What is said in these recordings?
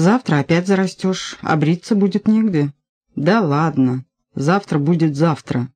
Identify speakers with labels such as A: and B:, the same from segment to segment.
A: Завтра опять зарастешь, а бриться будет негде. Да ладно, завтра будет завтра.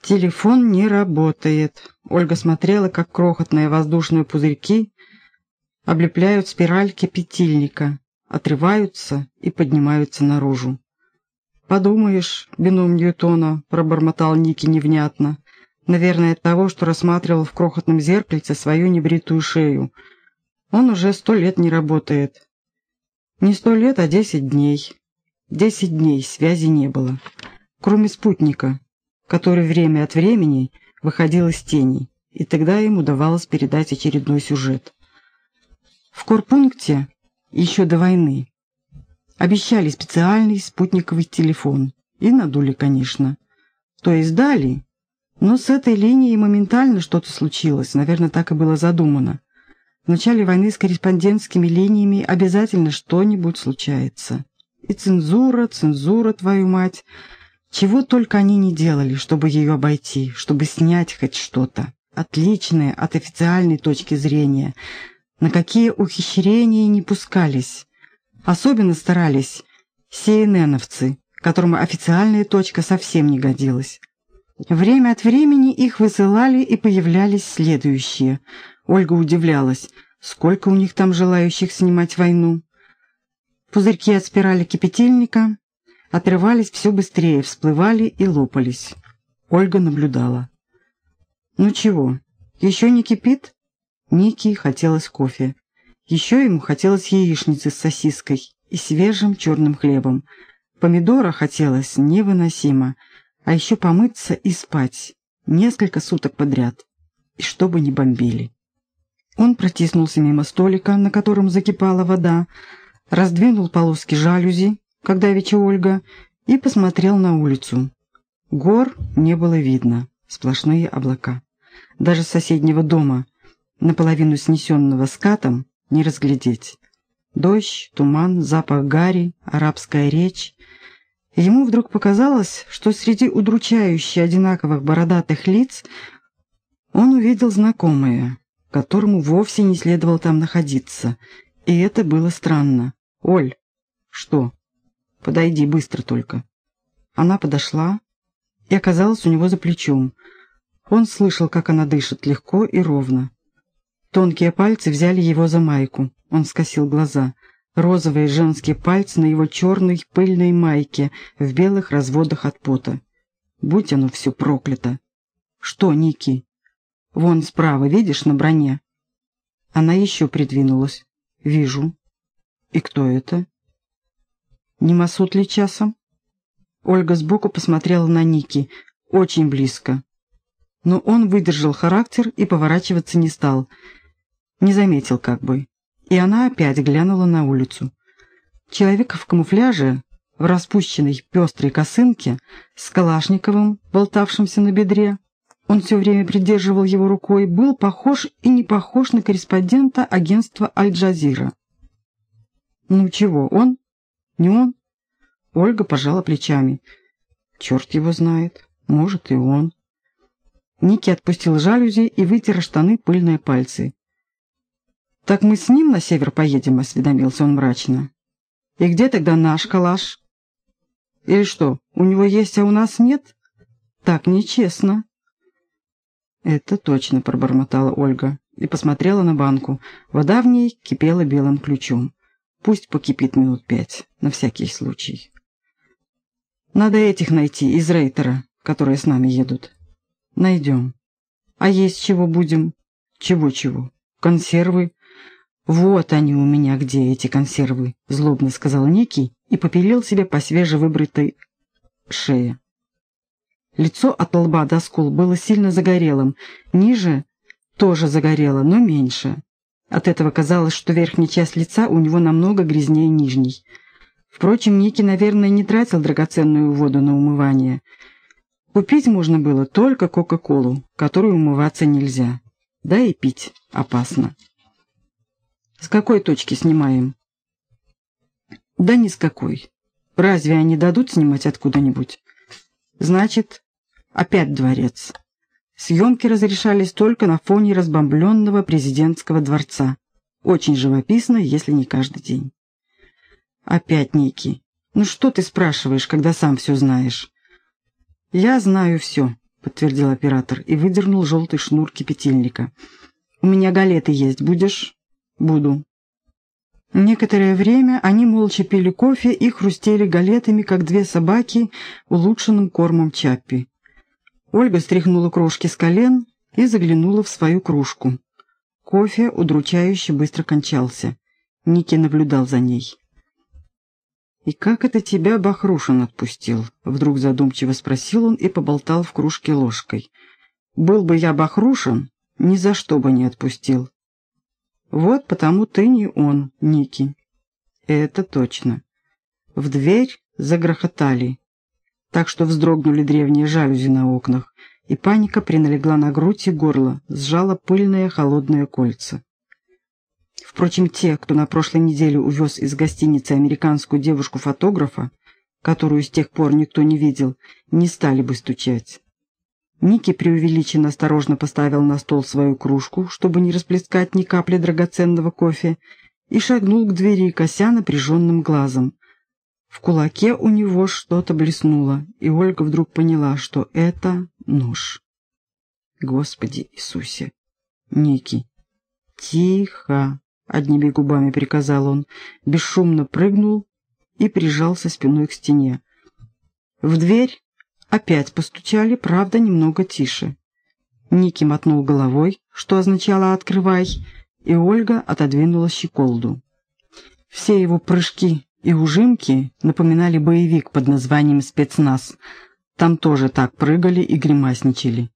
A: Телефон не работает. Ольга смотрела, как крохотные воздушные пузырьки облепляют спираль кипятильника, отрываются и поднимаются наружу. «Подумаешь, бином Ньютона», — пробормотал Ники невнятно. Наверное, от того, что рассматривал в крохотном зеркальце свою небритую шею. Он уже сто лет не работает. Не сто лет, а десять дней. Десять дней связи не было. Кроме спутника, который время от времени выходил из тени, и тогда им удавалось передать очередной сюжет. В корпункте еще до войны обещали специальный спутниковый телефон. И надули, конечно. То есть дали, но с этой линией моментально что-то случилось, наверное, так и было задумано. В начале войны с корреспондентскими линиями обязательно что-нибудь случается. И цензура, цензура, твою мать. Чего только они не делали, чтобы ее обойти, чтобы снять хоть что-то. Отличное от официальной точки зрения. На какие ухищрения не пускались. Особенно старались CNN-овцы, которым официальная точка совсем не годилась. Время от времени их высылали и появлялись следующие. Ольга удивлялась, сколько у них там желающих снимать войну. Пузырьки от спирали кипятильника отрывались все быстрее, всплывали и лопались. Ольга наблюдала. «Ну чего, еще не кипит?» Ники хотелось кофе. Еще ему хотелось яичницы с сосиской и свежим черным хлебом. Помидора хотелось невыносимо — а еще помыться и спать несколько суток подряд, и чтобы не бомбили. Он протиснулся мимо столика, на котором закипала вода, раздвинул полоски жалюзи, когда вече Ольга, и посмотрел на улицу. Гор не было видно, сплошные облака. Даже соседнего дома, наполовину снесенного скатом, не разглядеть. Дождь, туман, запах гари, арабская речь — Ему вдруг показалось, что среди удручающе одинаковых бородатых лиц он увидел знакомое, которому вовсе не следовало там находиться, и это было странно. «Оль!» «Что?» «Подойди быстро только». Она подошла и оказалась у него за плечом. Он слышал, как она дышит легко и ровно. Тонкие пальцы взяли его за майку. Он скосил глаза — розовые женские пальцы на его черной пыльной майке в белых разводах от пота. Будь оно все проклято. Что, Ники? Вон справа, видишь, на броне? Она еще придвинулась. Вижу. И кто это? Не Масут ли часом? Ольга сбоку посмотрела на Ники. Очень близко. Но он выдержал характер и поворачиваться не стал. Не заметил как бы и она опять глянула на улицу. Человек в камуфляже, в распущенной пестрой косынке, с Калашниковым, болтавшимся на бедре, он все время придерживал его рукой, был похож и не похож на корреспондента агентства «Аль-Джазира». «Ну чего, он? Не он?» Ольга пожала плечами. «Черт его знает. Может, и он». Ники отпустил жалюзи и вытер штаны пыльные пальцы. «Так мы с ним на север поедем», — осведомился он мрачно. «И где тогда наш калаш?» «Или что, у него есть, а у нас нет?» «Так нечестно». «Это точно», — пробормотала Ольга и посмотрела на банку. Вода в ней кипела белым ключом. Пусть покипит минут пять, на всякий случай. «Надо этих найти из Рейтера, которые с нами едут». «Найдем». «А есть чего будем?» «Чего-чего? Консервы?» «Вот они у меня где, эти консервы», — злобно сказал Ники и попилил себе по свежевыбритой шее. Лицо от лба до скул было сильно загорелым, ниже тоже загорело, но меньше. От этого казалось, что верхняя часть лица у него намного грязнее нижней. Впрочем, Ники, наверное, не тратил драгоценную воду на умывание. Купить можно было только Кока-Колу, которую умываться нельзя. Да и пить опасно. С какой точки снимаем? Да ни с какой. Разве они дадут снимать откуда-нибудь? Значит, опять дворец. Съемки разрешались только на фоне разбомбленного президентского дворца. Очень живописно, если не каждый день. Опять Ники. Ну что ты спрашиваешь, когда сам все знаешь? Я знаю все, подтвердил оператор и выдернул желтый шнур кипятильника. У меня галеты есть, будешь? Буду. Некоторое время они молча пили кофе и хрустели галетами, как две собаки, улучшенным кормом Чаппи. Ольга стряхнула крошки с колен и заглянула в свою кружку. Кофе удручающе быстро кончался. Ники наблюдал за ней. «И как это тебя Бахрушин отпустил?» — вдруг задумчиво спросил он и поболтал в кружке ложкой. «Был бы я Бахрушин, ни за что бы не отпустил. Вот потому ты не он, Ники. Это точно. В дверь загрохотали, так что вздрогнули древние жалюзи на окнах, и паника приналегла на грудь и горло, сжала пыльные холодные кольца. Впрочем, те, кто на прошлой неделе увез из гостиницы американскую девушку-фотографа, которую с тех пор никто не видел, не стали бы стучать. Ники преувеличенно осторожно поставил на стол свою кружку, чтобы не расплескать ни капли драгоценного кофе, и шагнул к двери, кося напряженным глазом. В кулаке у него что-то блеснуло, и Ольга вдруг поняла, что это нож. Господи Иисусе! Ники! Тихо! Одними губами приказал он, бесшумно прыгнул и прижался спиной к стене. В дверь Опять постучали, правда, немного тише. Ники мотнул головой, что означало «открывай», и Ольга отодвинула щеколду. Все его прыжки и ужимки напоминали боевик под названием «Спецназ». Там тоже так прыгали и гримасничали.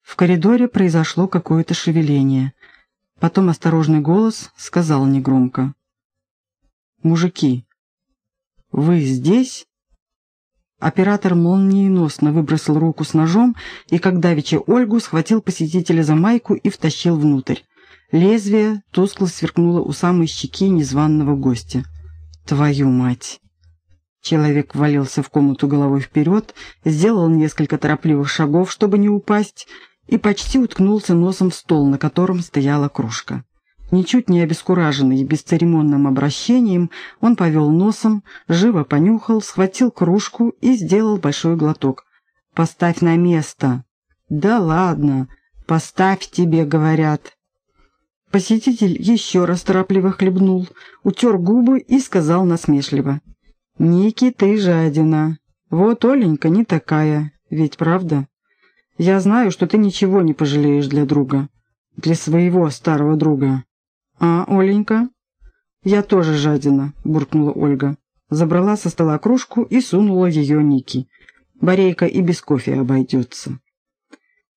A: В коридоре произошло какое-то шевеление. Потом осторожный голос сказал негромко. «Мужики, вы здесь?» Оператор молниеносно выбросил руку с ножом и, как давеча Ольгу, схватил посетителя за майку и втащил внутрь. Лезвие тускло сверкнуло у самой щеки незваного гостя. «Твою мать!» Человек ввалился в комнату головой вперед, сделал несколько торопливых шагов, чтобы не упасть, и почти уткнулся носом в стол, на котором стояла кружка. Ничуть не обескураженный бесцеремонным обращением, он повел носом, живо понюхал, схватил кружку и сделал большой глоток. «Поставь на место!» «Да ладно! Поставь тебе!» — говорят. Посетитель еще раз торопливо хлебнул, утер губы и сказал насмешливо. «Ники, ты жадина. Вот Оленька не такая, ведь правда? Я знаю, что ты ничего не пожалеешь для друга, для своего старого друга. «А, Оленька?» «Я тоже жадина», — буркнула Ольга. Забрала со стола кружку и сунула ее Ники. Борейка и без кофе обойдется.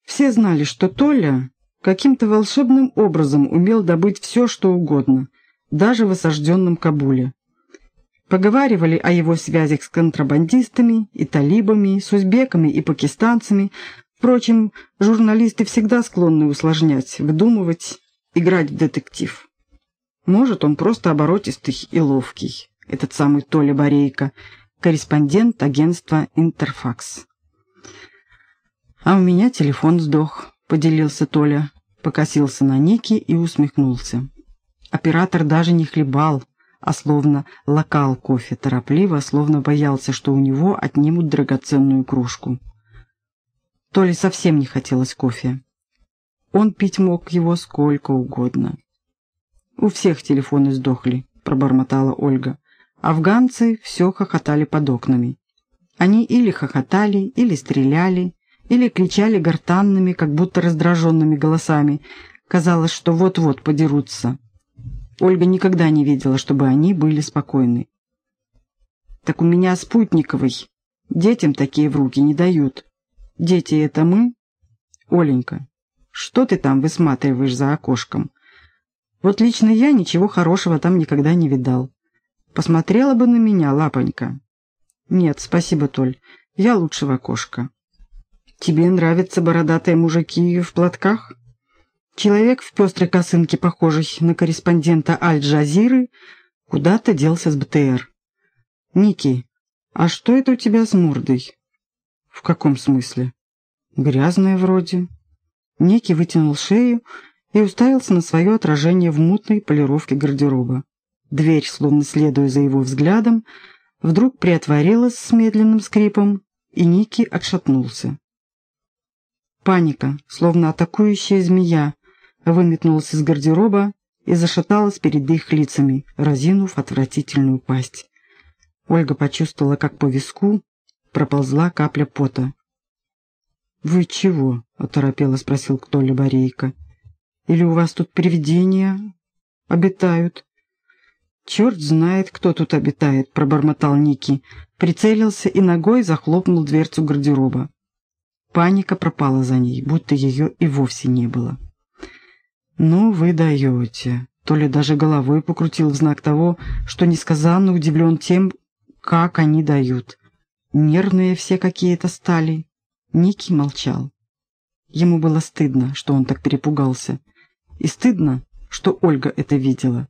A: Все знали, что Толя каким-то волшебным образом умел добыть все, что угодно, даже в осажденном Кабуле. Поговаривали о его связях с контрабандистами и талибами, с узбеками и пакистанцами. Впрочем, журналисты всегда склонны усложнять, выдумывать, играть в детектив. Может, он просто оборотистый и ловкий, этот самый Толя Борейко, корреспондент агентства «Интерфакс». «А у меня телефон сдох», — поделился Толя, покосился на Ники и усмехнулся. Оператор даже не хлебал, а словно локал кофе торопливо, словно боялся, что у него отнимут драгоценную кружку. Толе совсем не хотелось кофе. Он пить мог его сколько угодно. «У всех телефоны сдохли», — пробормотала Ольга. Афганцы все хохотали под окнами. Они или хохотали, или стреляли, или кричали гортанными, как будто раздраженными голосами. Казалось, что вот-вот подерутся. Ольга никогда не видела, чтобы они были спокойны. «Так у меня спутниковый. Детям такие в руки не дают. Дети — это мы? Оленька, что ты там высматриваешь за окошком?» Вот лично я ничего хорошего там никогда не видал. Посмотрела бы на меня, лапонька. Нет, спасибо, Толь, я лучше в окошко. Тебе нравятся бородатые мужики в платках? Человек в пестрой косынке, похожий на корреспондента Аль-Джазиры, куда-то делся с БТР. Ники, а что это у тебя с мордой? В каком смысле? Грязная вроде. Ники вытянул шею и уставился на свое отражение в мутной полировке гардероба. Дверь, словно следуя за его взглядом, вдруг приотворилась с медленным скрипом, и Ники отшатнулся. Паника, словно атакующая змея, выметнулась из гардероба и зашаталась перед их лицами, разинув отвратительную пасть. Ольга почувствовала, как по виску проползла капля пота. «Вы чего?» — оторопело спросил Толя Борейко. «Или у вас тут привидения обитают?» «Черт знает, кто тут обитает», — пробормотал Ники, прицелился и ногой захлопнул дверцу гардероба. Паника пропала за ней, будто ее и вовсе не было. «Ну, вы даете!» То ли даже головой покрутил в знак того, что несказанно удивлен тем, как они дают. Нервные все какие-то стали. Ники молчал. Ему было стыдно, что он так перепугался. И стыдно, что Ольга это видела.